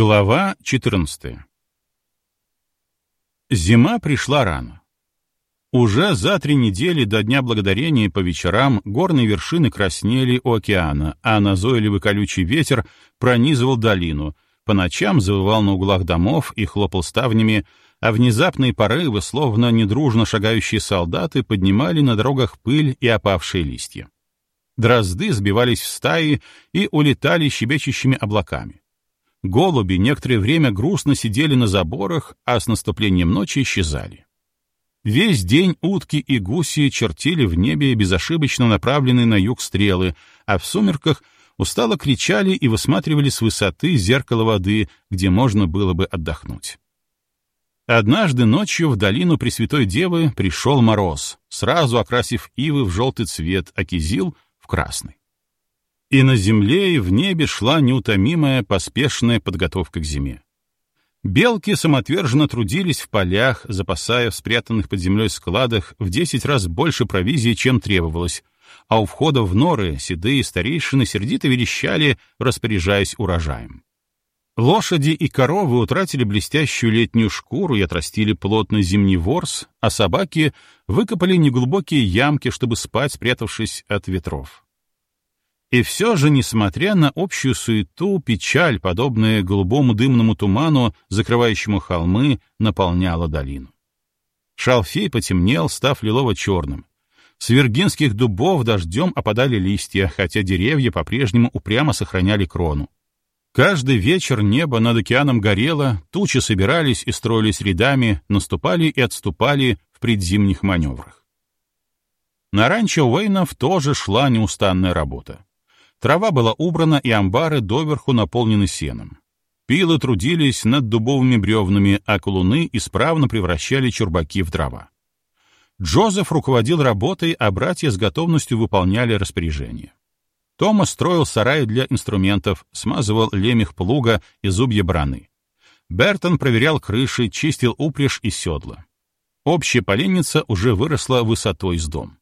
Глава 14 Зима пришла рано. Уже за три недели до Дня Благодарения по вечерам горные вершины краснели у океана, а назойливый колючий ветер пронизывал долину, по ночам завывал на углах домов и хлопал ставнями, а внезапные порывы, словно недружно шагающие солдаты, поднимали на дорогах пыль и опавшие листья. Дрозды сбивались в стаи и улетали щебечущими облаками. Голуби некоторое время грустно сидели на заборах, а с наступлением ночи исчезали. Весь день утки и гуси чертили в небе безошибочно направленные на юг стрелы, а в сумерках устало кричали и высматривали с высоты зеркало воды, где можно было бы отдохнуть. Однажды ночью в долину Пресвятой Девы пришел мороз, сразу окрасив ивы в желтый цвет, а кизил — в красный. И на земле, и в небе шла неутомимая, поспешная подготовка к зиме. Белки самоотверженно трудились в полях, запасая в спрятанных под землей складах в десять раз больше провизии, чем требовалось, а у входа в норы седые старейшины сердито верещали, распоряжаясь урожаем. Лошади и коровы утратили блестящую летнюю шкуру и отрастили плотный зимний ворс, а собаки выкопали неглубокие ямки, чтобы спать, спрятавшись от ветров. И все же, несмотря на общую суету, печаль, подобная голубому дымному туману, закрывающему холмы, наполняла долину. Шалфей потемнел, став лилово-черным. С виргинских дубов дождем опадали листья, хотя деревья по-прежнему упрямо сохраняли крону. Каждый вечер небо над океаном горело, тучи собирались и строились рядами, наступали и отступали в предзимних маневрах. На ранчо Уэйнов тоже шла неустанная работа. Трава была убрана, и амбары доверху наполнены сеном. Пилы трудились над дубовыми бревнами, а колуны исправно превращали чурбаки в дрова. Джозеф руководил работой, а братья с готовностью выполняли распоряжение. Томас строил сараи для инструментов, смазывал лемех плуга и зубья браны. Бертон проверял крыши, чистил упряжь и седла. Общая поленница уже выросла высотой с дом.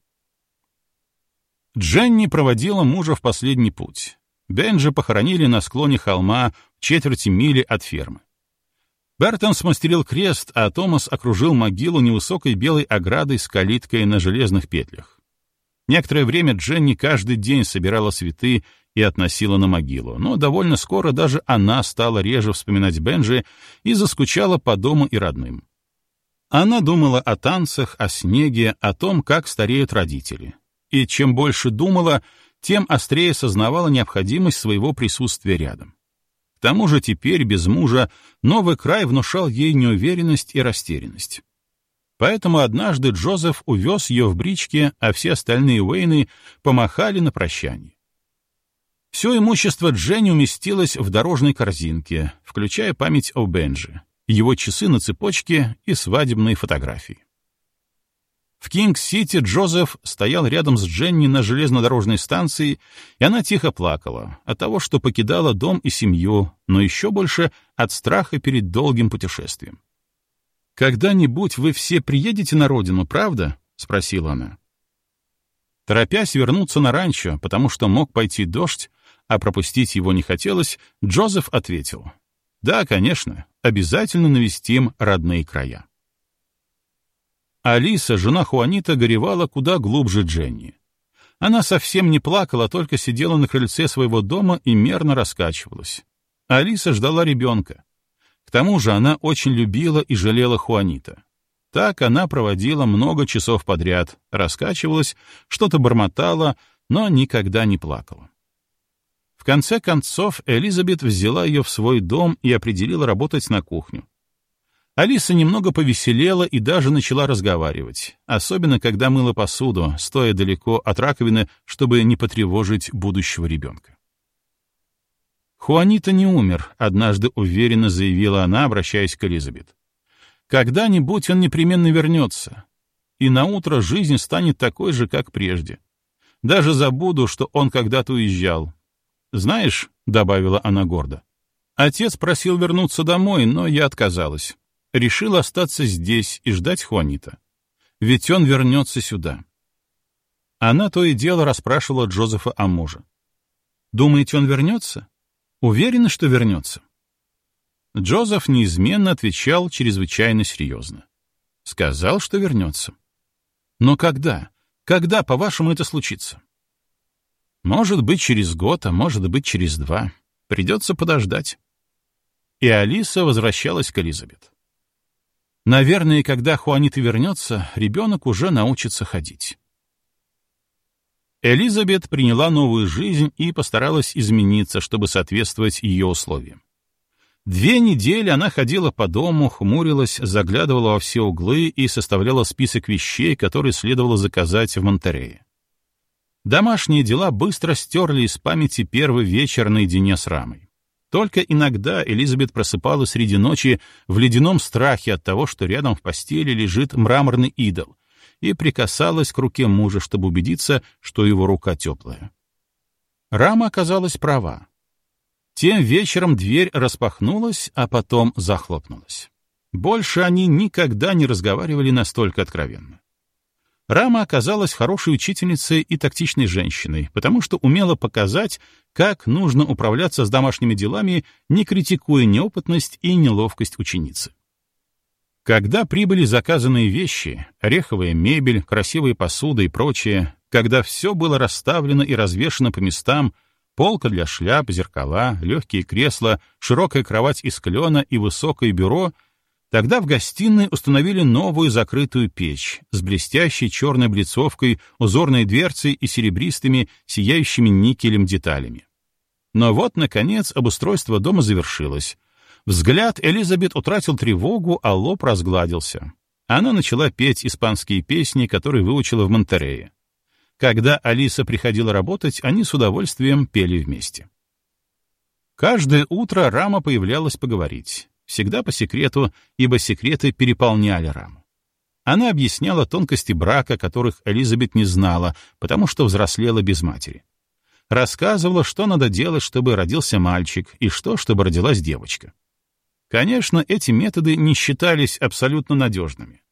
Дженни проводила мужа в последний путь. Бенджи похоронили на склоне холма в четверти мили от фермы. Бертон смастерил крест, а Томас окружил могилу невысокой белой оградой с калиткой на железных петлях. Некоторое время Дженни каждый день собирала цветы и относила на могилу, но довольно скоро даже она стала реже вспоминать Бенджи и заскучала по дому и родным. Она думала о танцах, о снеге, о том, как стареют родители и чем больше думала, тем острее сознавала необходимость своего присутствия рядом. К тому же теперь, без мужа, новый край внушал ей неуверенность и растерянность. Поэтому однажды Джозеф увез ее в бричке, а все остальные Уэйны помахали на прощание. Все имущество Дженни уместилось в дорожной корзинке, включая память о Бенджи, его часы на цепочке и свадебные фотографии. В Кинг-Сити Джозеф стоял рядом с Дженни на железнодорожной станции, и она тихо плакала от того, что покидала дом и семью, но еще больше от страха перед долгим путешествием. «Когда-нибудь вы все приедете на родину, правда?» — спросила она. Торопясь вернуться на ранчо, потому что мог пойти дождь, а пропустить его не хотелось, Джозеф ответил. «Да, конечно, обязательно навестим родные края». Алиса, жена Хуанита, горевала куда глубже Дженни. Она совсем не плакала, только сидела на крыльце своего дома и мерно раскачивалась. Алиса ждала ребенка. К тому же она очень любила и жалела Хуанита. Так она проводила много часов подряд, раскачивалась, что-то бормотала, но никогда не плакала. В конце концов Элизабет взяла ее в свой дом и определила работать на кухню. Алиса немного повеселела и даже начала разговаривать, особенно когда мыла посуду, стоя далеко от раковины, чтобы не потревожить будущего ребенка. «Хуанита не умер», — однажды уверенно заявила она, обращаясь к Элизабет. «Когда-нибудь он непременно вернется, и на утро жизнь станет такой же, как прежде. Даже забуду, что он когда-то уезжал. Знаешь, — добавила она гордо, — отец просил вернуться домой, но я отказалась решил остаться здесь и ждать Хуанита. Ведь он вернется сюда. Она то и дело расспрашивала Джозефа о муже. «Думаете, он вернется? Уверены, что вернется?» Джозеф неизменно отвечал чрезвычайно серьезно. Сказал, что вернется. Но когда? Когда, по-вашему, это случится? Может быть, через год, а может быть, через два. Придется подождать. И Алиса возвращалась к Элизабет. Наверное, когда Хуанита вернется, ребенок уже научится ходить. Элизабет приняла новую жизнь и постаралась измениться, чтобы соответствовать ее условиям. Две недели она ходила по дому, хмурилась, заглядывала во все углы и составляла список вещей, которые следовало заказать в Монтерее. Домашние дела быстро стерли из памяти первый вечер наедине с Рамой. Только иногда Элизабет просыпалась среди ночи в ледяном страхе от того, что рядом в постели лежит мраморный идол, и прикасалась к руке мужа, чтобы убедиться, что его рука теплая. Рама оказалась права. Тем вечером дверь распахнулась, а потом захлопнулась. Больше они никогда не разговаривали настолько откровенно. Рама оказалась хорошей учительницей и тактичной женщиной, потому что умела показать, как нужно управляться с домашними делами, не критикуя неопытность и неловкость ученицы. Когда прибыли заказанные вещи, ореховая мебель, красивая посуда и прочее, когда все было расставлено и развешено по местам, полка для шляп, зеркала, легкие кресла, широкая кровать из клена и высокое бюро, тогда в гостиной установили новую закрытую печь с блестящей черной блицовкой, узорной дверцей и серебристыми, сияющими никелем деталями. Но вот, наконец, обустройство дома завершилось. Взгляд Элизабет утратил тревогу, а лоб разгладился. Она начала петь испанские песни, которые выучила в Монтерее. Когда Алиса приходила работать, они с удовольствием пели вместе. Каждое утро Рама появлялась поговорить. Всегда по секрету, ибо секреты переполняли Раму. Она объясняла тонкости брака, которых Элизабет не знала, потому что взрослела без матери. Рассказывала, что надо делать, чтобы родился мальчик, и что, чтобы родилась девочка. Конечно, эти методы не считались абсолютно надежными.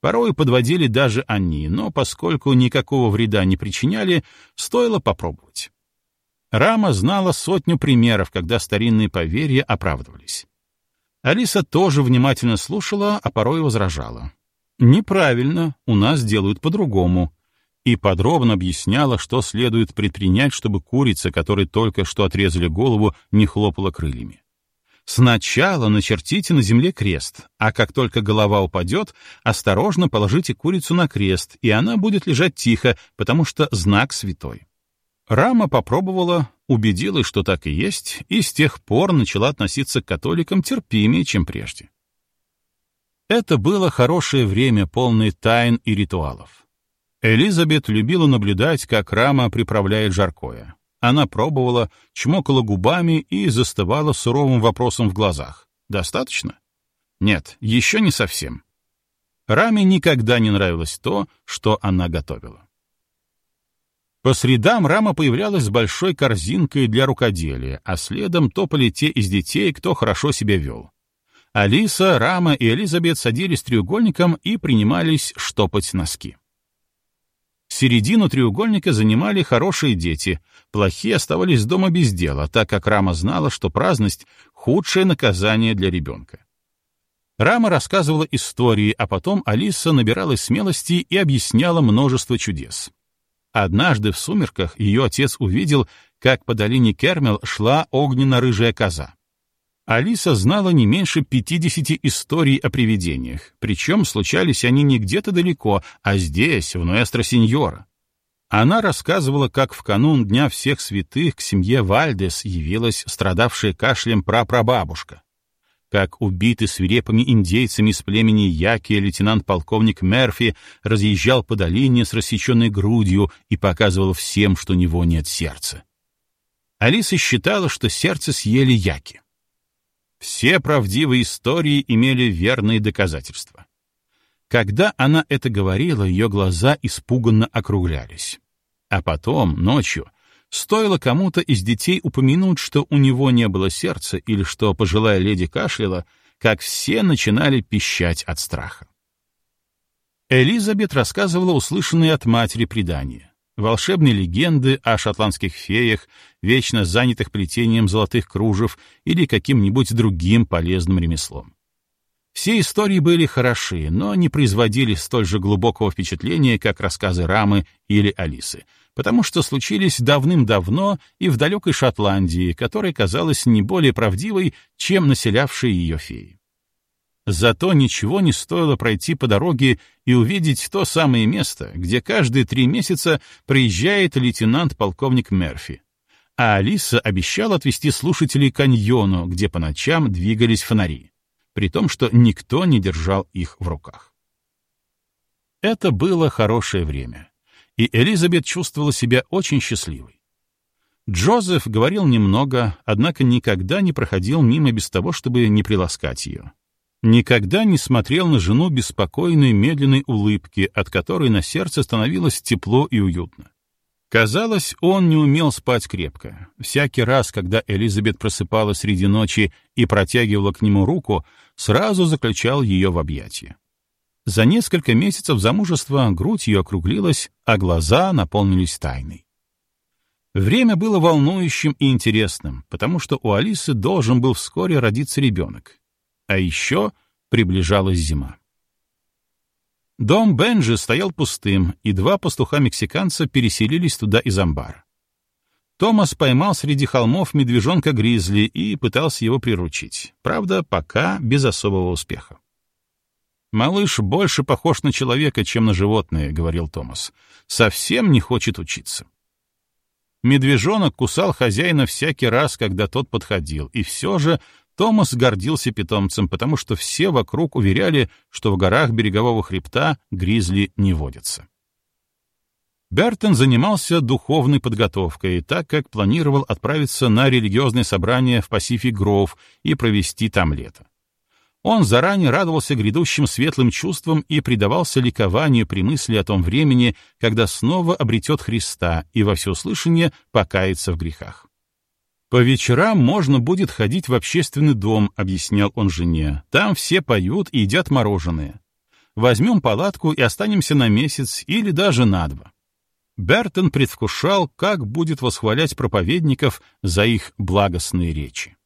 Порой подводили даже они, но поскольку никакого вреда не причиняли, стоило попробовать. Рама знала сотню примеров, когда старинные поверья оправдывались. Алиса тоже внимательно слушала, а порой возражала. «Неправильно, у нас делают по-другому», и подробно объясняла, что следует предпринять, чтобы курица, которой только что отрезали голову, не хлопала крыльями. Сначала начертите на земле крест, а как только голова упадет, осторожно положите курицу на крест, и она будет лежать тихо, потому что знак святой. Рама попробовала, убедилась, что так и есть, и с тех пор начала относиться к католикам терпимее, чем прежде. Это было хорошее время, полное тайн и ритуалов. Элизабет любила наблюдать, как Рама приправляет жаркое. Она пробовала, чмокала губами и застывала суровым вопросом в глазах. «Достаточно?» «Нет, еще не совсем». Раме никогда не нравилось то, что она готовила. По средам Рама появлялась с большой корзинкой для рукоделия, а следом топали те из детей, кто хорошо себя вел. Алиса, Рама и Элизабет садились треугольником и принимались штопать носки. Середину треугольника занимали хорошие дети, плохие оставались дома без дела, так как Рама знала, что праздность — худшее наказание для ребенка. Рама рассказывала истории, а потом Алиса набиралась смелости и объясняла множество чудес. Однажды в сумерках ее отец увидел, как по долине Кермел шла огненно-рыжая коза. Алиса знала не меньше 50 историй о привидениях, причем случались они не где-то далеко, а здесь, в Нуэстро-Синьора. Она рассказывала, как в канун Дня всех святых к семье Вальдес явилась страдавшая кашлем прапрабабушка, как убитый свирепыми индейцами из племени Яки лейтенант-полковник Мерфи разъезжал по долине с рассеченной грудью и показывал всем, что у него нет сердца. Алиса считала, что сердце съели Яки. Все правдивые истории имели верные доказательства. Когда она это говорила, ее глаза испуганно округлялись. А потом, ночью, стоило кому-то из детей упомянуть, что у него не было сердца или что пожилая леди кашляла, как все начинали пищать от страха. Элизабет рассказывала услышанные от матери предания. волшебные легенды о шотландских феях, вечно занятых плетением золотых кружев или каким-нибудь другим полезным ремеслом. Все истории были хороши, но не производили столь же глубокого впечатления, как рассказы Рамы или Алисы, потому что случились давным-давно и в далекой Шотландии, которая казалась не более правдивой, чем населявшие ее феи. Зато ничего не стоило пройти по дороге и увидеть то самое место, где каждые три месяца приезжает лейтенант-полковник Мерфи. А Алиса обещала отвезти слушателей к каньону, где по ночам двигались фонари при том, что никто не держал их в руках. Это было хорошее время, и Элизабет чувствовала себя очень счастливой. Джозеф говорил немного, однако никогда не проходил мимо без того, чтобы не приласкать ее. Никогда не смотрел на жену беспокойной, медленной улыбки, от которой на сердце становилось тепло и уютно. Казалось, он не умел спать крепко. Всякий раз, когда Элизабет просыпалась среди ночи и протягивала к нему руку, сразу заключал ее в объятия. За несколько месяцев замужества грудь ее округлилась, а глаза наполнились тайной. Время было волнующим и интересным, потому что у Алисы должен был вскоре родиться ребенок. А еще приближалась зима. Дом Бенджи стоял пустым, и два пастуха-мексиканца переселились туда из амбара. Томас поймал среди холмов медвежонка-гризли и пытался его приручить. Правда, пока без особого успеха. «Малыш больше похож на человека, чем на животное», — говорил Томас. «Совсем не хочет учиться». Медвежонок кусал хозяина всякий раз, когда тот подходил, и все же Томас гордился питомцем, потому что все вокруг уверяли, что в горах берегового хребта гризли не водятся. Бертон занимался духовной подготовкой, так как планировал отправиться на религиозное собрание в Пасифик Гроув и провести там лето. Он заранее радовался грядущим светлым чувствам и предавался ликованию при мысли о том времени, когда снова обретет Христа и во всеуслышание покается в грехах. «По вечерам можно будет ходить в общественный дом», — объяснял он жене. «Там все поют и едят мороженое. Возьмем палатку и останемся на месяц или даже на два». Бертон предвкушал, как будет восхвалять проповедников за их благостные речи.